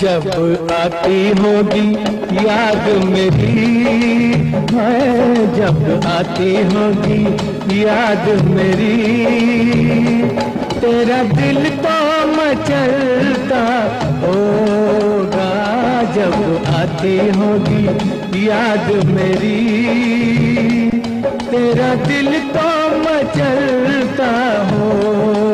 جب آتی ہوگی یاد میری، میں جب آتی ہوگی یاد میری، تیرا دل تو مچلتا ہوگا۔ جب آتی ہوگی یاد میری، تیرا دل تو مچلتا ہوگا۔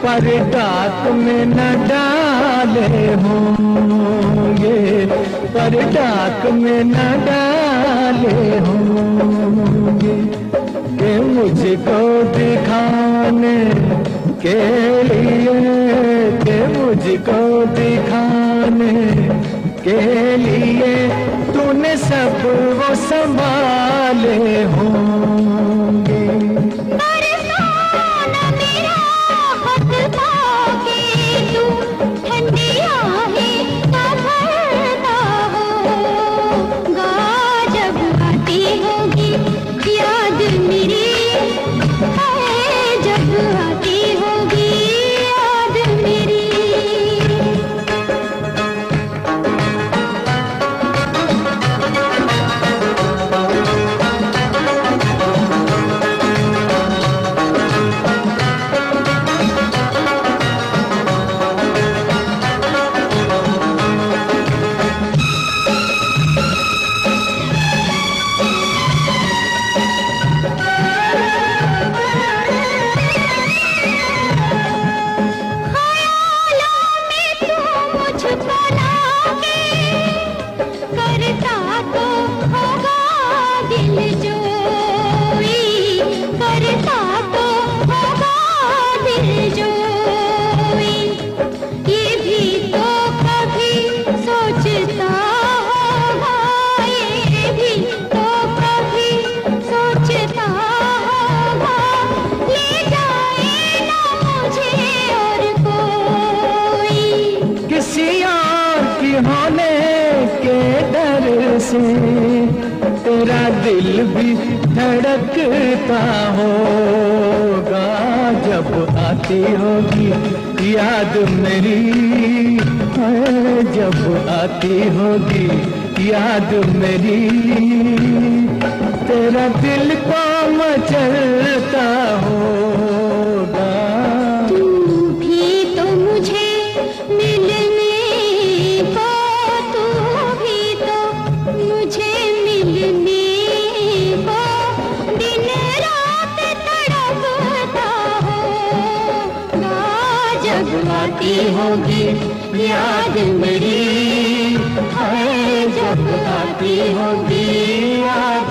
پر ڈاک میں نہ ڈالے ہوں گے۔ پر ڈاک میں نہ ڈالے ہوں گے۔ کہ مجھ کو دکھانے کے لیے، کہ مجھ کو دکھانے کے لیے تو نے سب وہ سنبھالے ہوں۔ سی تیرا دل بھی دھڑکتا ہوگا جب آتی ہوگی یاد میری جب آتی ہوگی یاد میری تیرا دل کو مچلتا ہو آتی ہوگی یاد میری۔ جب آتی ہوگی یاد